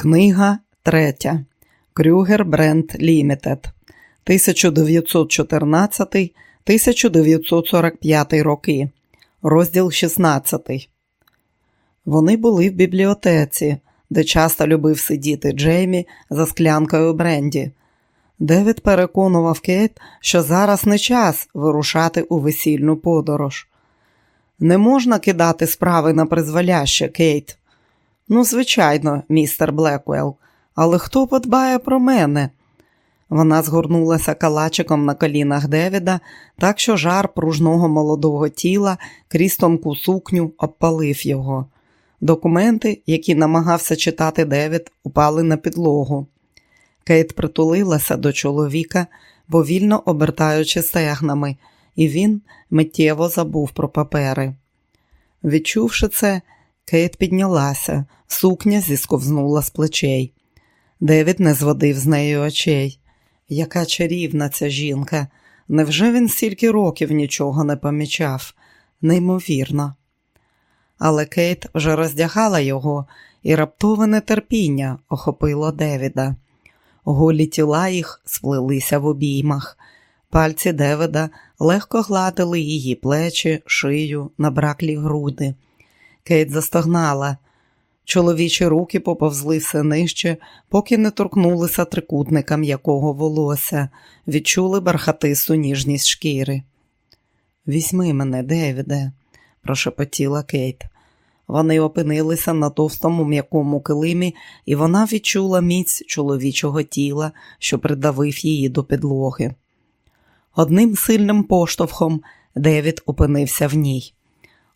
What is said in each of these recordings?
Книга третя. Крюгер Бренд Лімітед 1914-1945 роки. Розділ 16. Вони були в бібліотеці, де часто любив сидіти Джеймі за склянкою Бренді. Девід переконував Кейт, що зараз не час вирушати у весільну подорож. Не можна кидати справи напризволяще, Кейт. Ну, звичайно, містер Блеквелл, але хто подбає про мене? Вона згорнулася калачиком на колінах Девіда, так що жар пружного молодого тіла крізь тонку сукню обпалив його. Документи, які намагався читати Девід, упали на підлогу. Кейт притулилася до чоловіка, повільно обертаючи стегнами, і він миттєво забув про папери. Відчувши це, Кейт піднялася, сукня зісковзнула з плечей. Девід не зводив з неї очей. Яка чарівна ця жінка. Невже він стільки років нічого не помічав? Неймовірно. Але Кейт вже роздягала його, і раптове нетерпіння охопило Девіда. Голі тіла їх сплелися в обіймах. Пальці Девида легко гладили її плечі, шию, набраклі груди. Кейт застогнала. Чоловічі руки поповзли все нижче, поки не торкнулися трикутника м'якого волосся, відчули бархатисту ніжність шкіри. Візьми мене, Девіде, прошепотіла Кейт. Вони опинилися на товстому м'якому килимі, і вона відчула міць чоловічого тіла, що придавив її до підлоги. Одним сильним поштовхом Девід опинився в ній.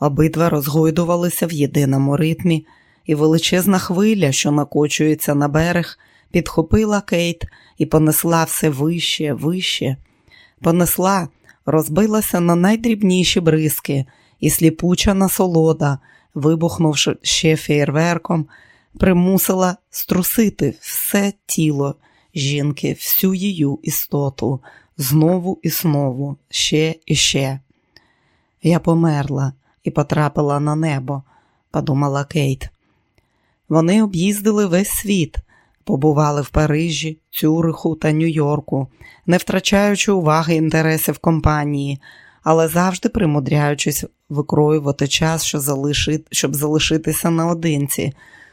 Обидва розгойдувалися в єдиному ритмі, і величезна хвиля, що накочується на берег, підхопила Кейт і понесла все вище, вище. Понесла, розбилася на найдрібніші бризки, і сліпуча насолода, вибухнувши ще феєрверком, примусила струсити все тіло жінки, всю її істоту, знову і знову, ще і ще. Я померла і потрапила на небо, подумала Кейт. Вони об'їздили весь світ, побували в Парижі, Цюриху та Нью-Йорку, не втрачаючи уваги інтересів компанії, але завжди примудряючись викроювати час, щоб, щоб залишитися наодинці,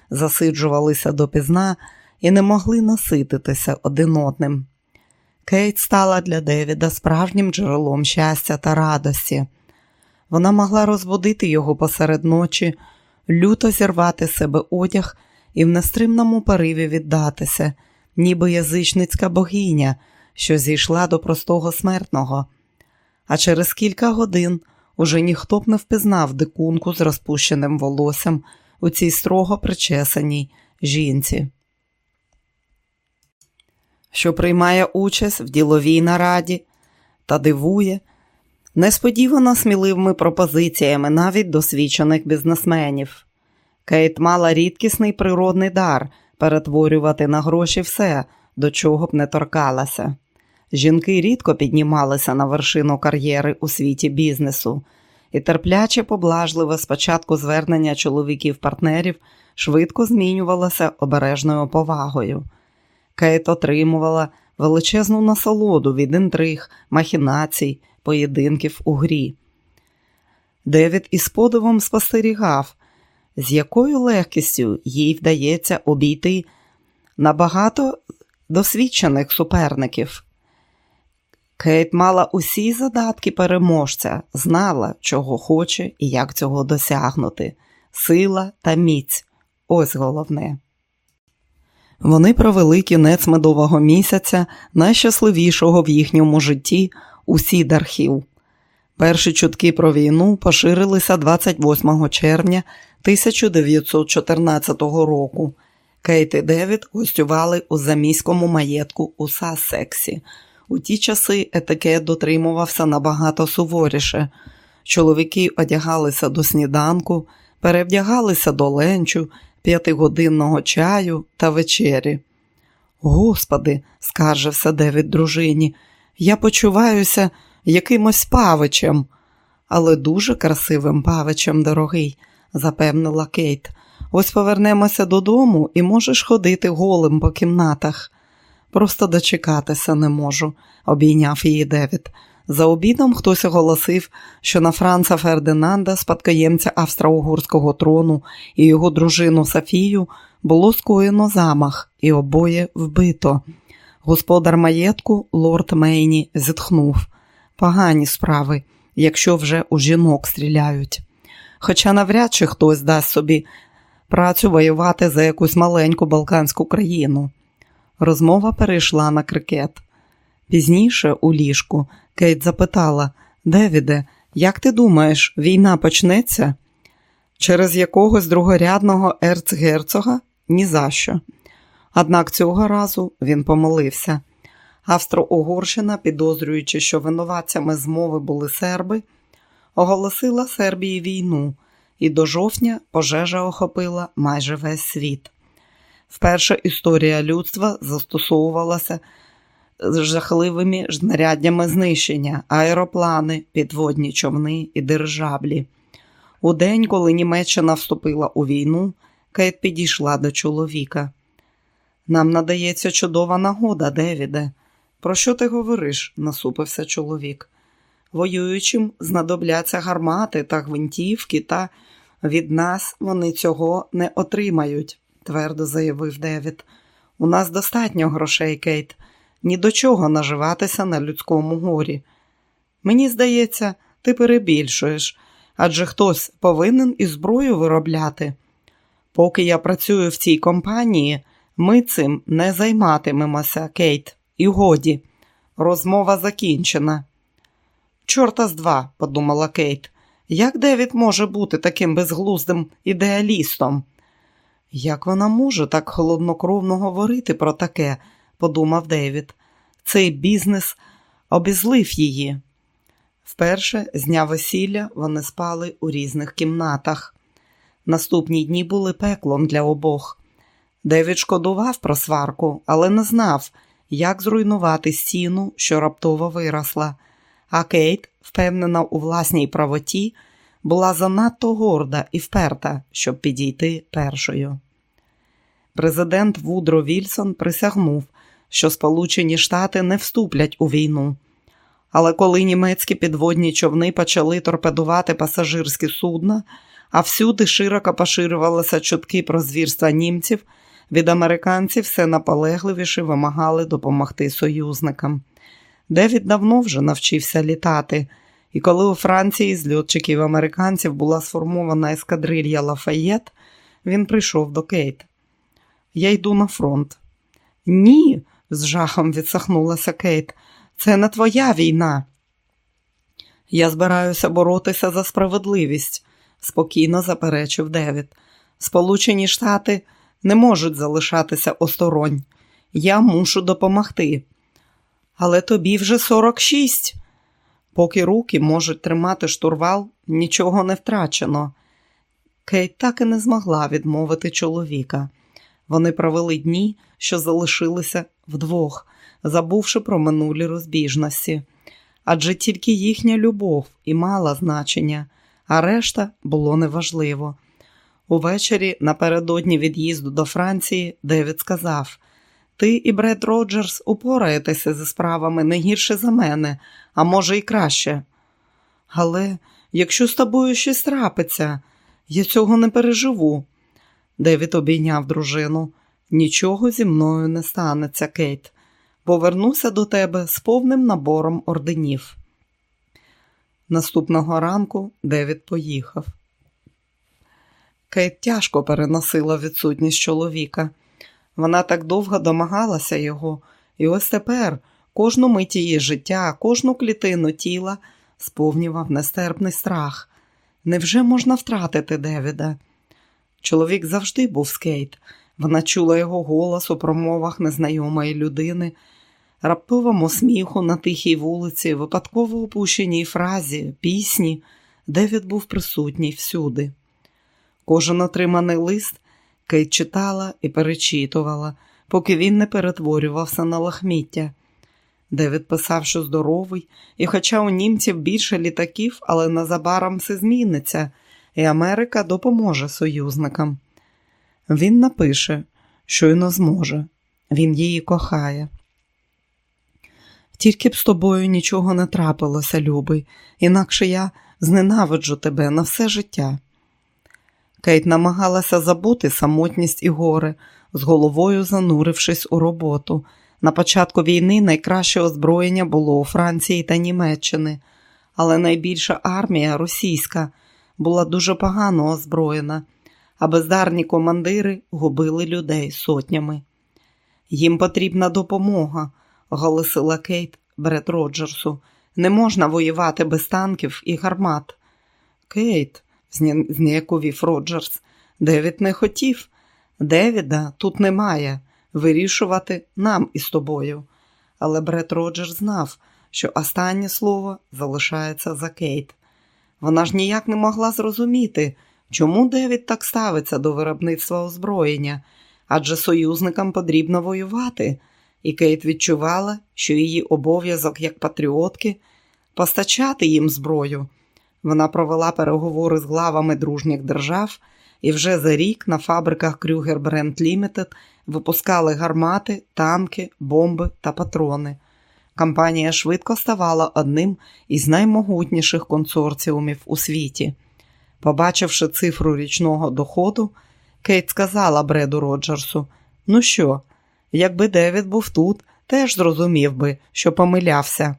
засиджувалися допізна і не могли насититися один одним. Кейт стала для Девіда справжнім джерелом щастя та радості. Вона могла розбудити його посеред ночі, люто зірвати себе одяг і в нестримному пориві віддатися, ніби язичницька богиня, що зійшла до простого смертного. А через кілька годин уже ніхто б не впізнав дикунку з розпущеним волоссям у цій строго причесаній жінці, що приймає участь в діловій нараді та дивує несподівано сміливими пропозиціями навіть досвідчених бізнесменів. Кейт мала рідкісний природний дар перетворювати на гроші все, до чого б не торкалася. Жінки рідко піднімалися на вершину кар'єри у світі бізнесу, і терпляче поблажливе спочатку звернення чоловіків-партнерів швидко змінювалося обережною повагою. Кейт отримувала величезну насолоду від інтриг, махінацій, поєдинків у грі. Девід із подивом спостерігав, з якою легкістю їй вдається обійти набагато досвідчених суперників. Кейт мала усі задатки переможця, знала, чого хоче і як цього досягнути. Сила та міць ось головне. Вони провели кінець медового місяця, найщасливішого в їхньому житті у Сідархів. Перші чутки про війну поширилися 28 червня 1914 року. Кейт і Девід гостювали у заміському маєтку у Сассексі. У ті часи етикет дотримувався набагато суворіше. Чоловіки одягалися до сніданку, перевдягалися до ленчу, п'ятигодинного чаю та вечері. Господи, скаржився Девід дружині, я почуваюся якимось павичем, але дуже красивим павичем, дорогий, запевнила Кейт. Ось повернемося додому і можеш ходити голим по кімнатах. Просто дочекатися не можу, обійняв її Девід. За обідом хтось оголосив, що на Франца Фердинанда, спадкоємця австро-угорського трону і його дружину Софію було скоєно замах, і обоє вбито. Господар маєтку, лорд Мейні, зітхнув. Погані справи, якщо вже у жінок стріляють. Хоча навряд чи хтось дасть собі працю воювати за якусь маленьку балканську країну. Розмова перейшла на крикет. Пізніше у ліжку Кейт запитала Девіде, як ти думаєш, війна почнеться? Через якогось другорядного ерцгерцога? Ні за що. Однак цього разу він помолився. Австро-Угорщина, підозрюючи, що винуватцями змови були серби, оголосила Сербії війну, і до жовтня пожежа охопила майже весь світ. Вперше історія людства застосовувалася з жахливими знаряднями знищення, аероплани, підводні човни і дирижаблі. У день, коли Німеччина вступила у війну, Кейт підійшла до чоловіка. Нам надається чудова нагода, Девіде. Про що ти говориш? насупився чоловік. Воюючим знадобляться гармати та гвинтівки, та від нас вони цього не отримають, твердо заявив Девід. У нас достатньо грошей, Кейт, ні до чого наживатися на людському горі. Мені здається, ти перебільшуєш, адже хтось повинен і зброю виробляти. Поки я працюю в цій компанії, ми цим не займатимемося, Кейт, і годі. Розмова закінчена. Чорта з два, подумала Кейт. Як Девід може бути таким безглуздим ідеалістом? Як вона може так холоднокровно говорити про таке, подумав Девід. Цей бізнес обізлив її. Вперше з дня весілля вони спали у різних кімнатах. Наступні дні були пеклом для обох. Девід шкодував про сварку, але не знав, як зруйнувати стіну, що раптово виросла. А Кейт, впевнена у власній правоті, була занадто горда і вперта, щоб підійти першою. Президент Вудро Вільсон присягнув, що Сполучені Штати не вступлять у війну. Але коли німецькі підводні човни почали торпедувати пасажирські судна, а всюди широко поширювалися чутки про звірства німців, від американців все наполегливіше вимагали допомогти союзникам. Девід давно вже навчився літати, і коли у Франції з льотчиків американців була сформована ескадрилья Лафаєт, він прийшов до Кейт. Я йду на фронт. Ні, з жахом відсахнулася Кейт. Це не твоя війна. Я збираюся боротися за справедливість, спокійно заперечив Девід. Сполучені Штати не можуть залишатися осторонь. Я мушу допомогти. Але тобі вже 46. Поки руки можуть тримати штурвал, нічого не втрачено. Кейт так і не змогла відмовити чоловіка. Вони провели дні, що залишилися вдвох, забувши про минулі розбіжності. Адже тільки їхня любов і мала значення, а решта було неважливо. Увечері, напередодні від'їзду до Франції, Девід сказав: Ти і Бред Роджерс упораєтеся зі справами не гірше за мене, а може, і краще. Але якщо з тобою щось трапиться, я цього не переживу. Девід обійняв дружину. Нічого зі мною не станеться, Кейт. Повернуся до тебе з повним набором орденів. Наступного ранку Девід поїхав. Кейт тяжко переносила відсутність чоловіка. Вона так довго домагалася його, і ось тепер кожну мить її життя, кожну клітину тіла сповнював нестерпний страх. Невже можна втратити Девіда? Чоловік завжди був з Кейт. Вона чула його голос у промовах незнайомої людини, раптовому сміху на тихій вулиці, випадково опущеній фразі, пісні, Девід був присутній всюди. Кожен отриманий лист Кейт читала і перечитувала, поки він не перетворювався на лахміття. Девід писав, що здоровий, і, хоча у німців більше літаків, але незабаром все зміниться, і Америка допоможе союзникам. Він напише, щойно зможе. Він її кохає. Тільки б з тобою нічого не трапилося, любий, інакше я зненавиджу тебе на все життя. Кейт намагалася забути самотність і горе, з головою занурившись у роботу. На початку війни найкраще озброєння було у Франції та Німеччини, але найбільша армія російська була дуже погано озброєна, а бездарні командири губили людей сотнями. Їм потрібна допомога, оголосила Кейт Бред Роджерсу. Не можна воювати без танків і гармат. Кейт, зніяковів Роджерс, Девід не хотів. Девіда тут немає. Вирішувати нам із тобою. Але Бред Роджерс знав, що останнє слово залишається за Кейт. Вона ж ніяк не могла зрозуміти, чому Девід так ставиться до виробництва озброєння, адже союзникам потрібно воювати, і Кейт відчувала, що її обов'язок як патріотки постачати їм зброю. Вона провела переговори з главами дружніх держав, і вже за рік на фабриках Крюгер Бренд Лімітед випускали гармати, танки, бомби та патрони. Компанія швидко ставала одним із наймогутніших консорціумів у світі. Побачивши цифру річного доходу, Кейт сказала Бреду Роджерсу: Ну що, якби Девід був тут, теж зрозумів би, що помилявся.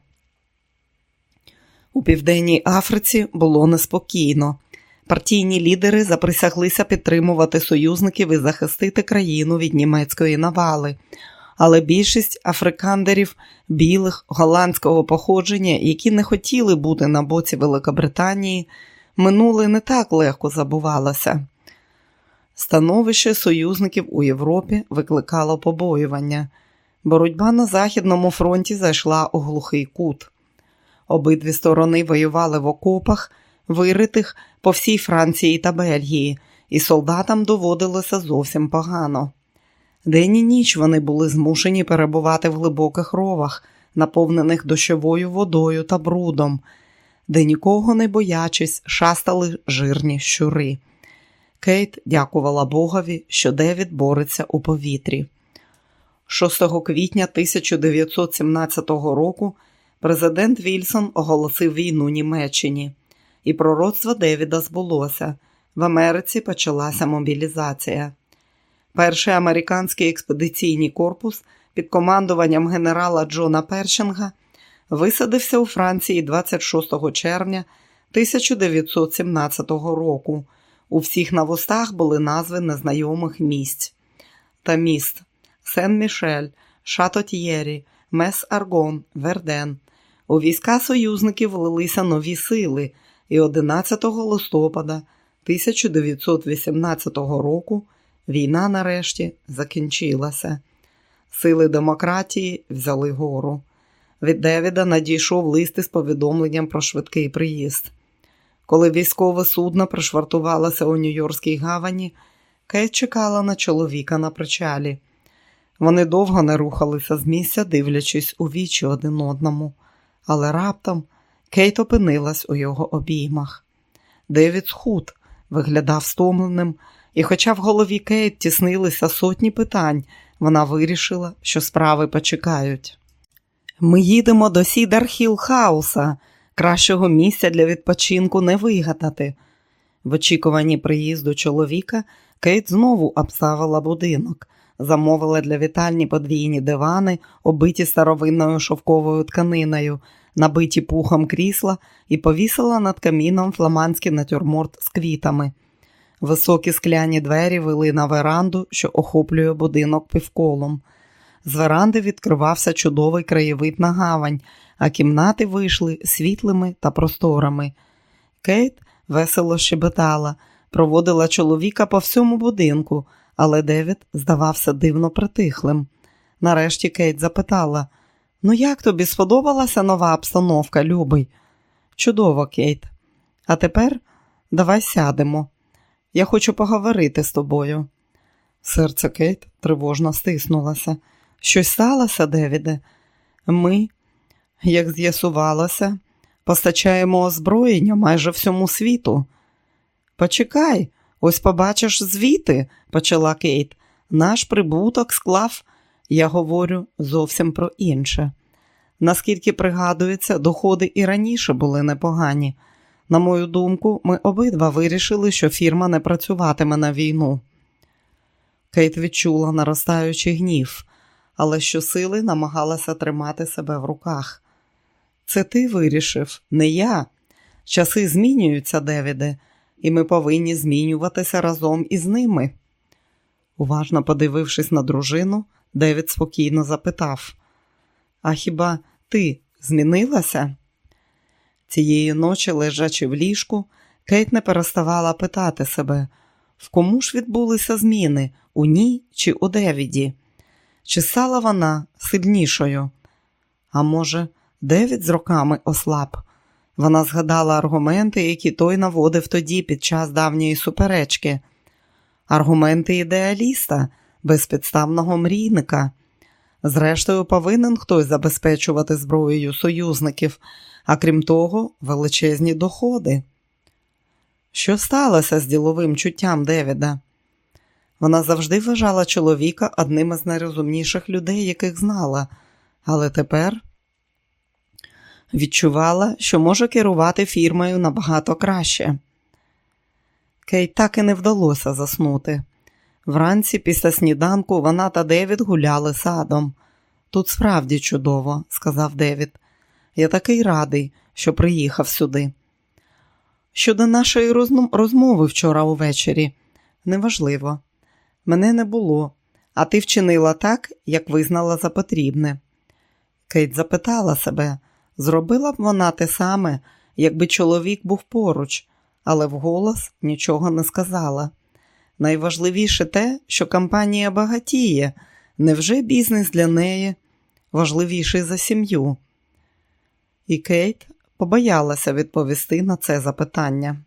У Південній Африці було неспокійно. Партійні лідери заприсяглися підтримувати союзників і захистити країну від німецької навали. Але більшість африкандерів білих голландського походження, які не хотіли бути на боці Великобританії, минуле не так легко забувалося. Становище союзників у Європі викликало побоювання. Боротьба на Західному фронті зайшла у глухий кут. Обидві сторони воювали в окопах, виритих по всій Франції та Бельгії, і солдатам доводилося зовсім погано. День і ніч вони були змушені перебувати в глибоких ровах, наповнених дощовою водою та брудом, де нікого не боячись, шастали жирні щури. Кейт дякувала Богові, що Девід бореться у повітрі. 6 квітня 1917 року президент Вільсон оголосив війну Німеччині, і пророцтво Девіда збулося. В Америці почалася мобілізація. Перший американський експедиційний корпус під командуванням генерала Джона Першинга висадився у Франції 26 червня 1917 року. У всіх на вустах були назви незнайомих місць та міст Сен-Мішель, Шатотьєрі, Мес Аргон, Верден. У війська союзників влилися нові сили, і 11 листопада 1918 року війна нарешті закінчилася. Сили демократії взяли гору. Від Девіда надійшов лист із повідомленням про швидкий приїзд. Коли військове судно пришвартувалося у Нью-Йоркській гавані, Кейт чекала на чоловіка на причалі. Вони довго не рухалися з місця, дивлячись у вічі один одному, але раптом Кейт опинилась у його обіймах. Девід схуд, виглядав стомленим, і, хоча в голові Кейт тіснилися сотні питань, вона вирішила, що справи почекають. Ми їдемо до Сідархіл Хауса, кращого місця для відпочинку не вигадати. В очікуванні приїзду чоловіка Кейт знову обставила будинок, замовила для вітальні подвійні дивани, обиті старовинною шовковою тканиною, набиті пухом крісла і повісила над каміном фламандський натюрморт з квітами. Високі скляні двері вели на веранду, що охоплює будинок півколом. З веранди відкривався чудовий краєвид на гавань, а кімнати вийшли світлими та просторами. Кейт весело щебетала, проводила чоловіка по всьому будинку, але Девід здавався дивно притихлим. Нарешті Кейт запитала: Ну, як тобі сподобалася нова обстановка, любий? Чудово, Кейт. А тепер давай сядемо. Я хочу поговорити з тобою. Серце Кейт тривожно стиснулося. Щось сталося, Девіде? Ми, як з'ясувалося, постачаємо озброєння майже всьому світу. Почекай, Ось побачиш звіти, почала Кейт. Наш прибуток склав, я говорю зовсім про інше. Наскільки пригадується, доходи і раніше були непогані. На мою думку, ми обидва вирішили, що фірма не працюватиме на війну. Кейт відчула наростаючий гнів, але щосили намагалася тримати себе в руках. Це ти вирішив, не я. Часи змінюються, Девіде, і ми повинні змінюватися разом із ними. Уважно подивившись на дружину, Девід спокійно запитав: А хіба ти змінилася? Цієї ночі, лежачи в ліжку, Кейт не переставала питати себе, в кому ж відбулися зміни, у ній чи у Девіді? Чи стала вона сильнішою? А може, Девід з роками ослаб? Вона згадала аргументи, які той наводив тоді під час давньої суперечки, аргументи ідеаліста, безпідставного мрійника. Зрештою, повинен хтось забезпечувати зброєю союзників, а крім того, величезні доходи. Що сталося з діловим чуттям Девіда? Вона завжди вважала чоловіка одним із найрозумніших людей, яких знала, але тепер відчувала, що може керувати фірмою набагато краще. Кейт так і не вдалося заснути. Вранці, після сніданку, вона та Девід гуляли садом. Тут справді чудово, сказав Девід. Я такий радий, що приїхав сюди. Щодо нашої розмови вчора увечері, неважливо. Мене не було, а ти вчинила так, як визнала за потрібне. Кейт запитала себе, зробила б вона те саме, якби чоловік був поруч, але вголос нічого не сказала. Найважливіше те, що компанія багатіє, невже бізнес для неї важливіший за сім'ю? І Кейт побоялася відповісти на це запитання.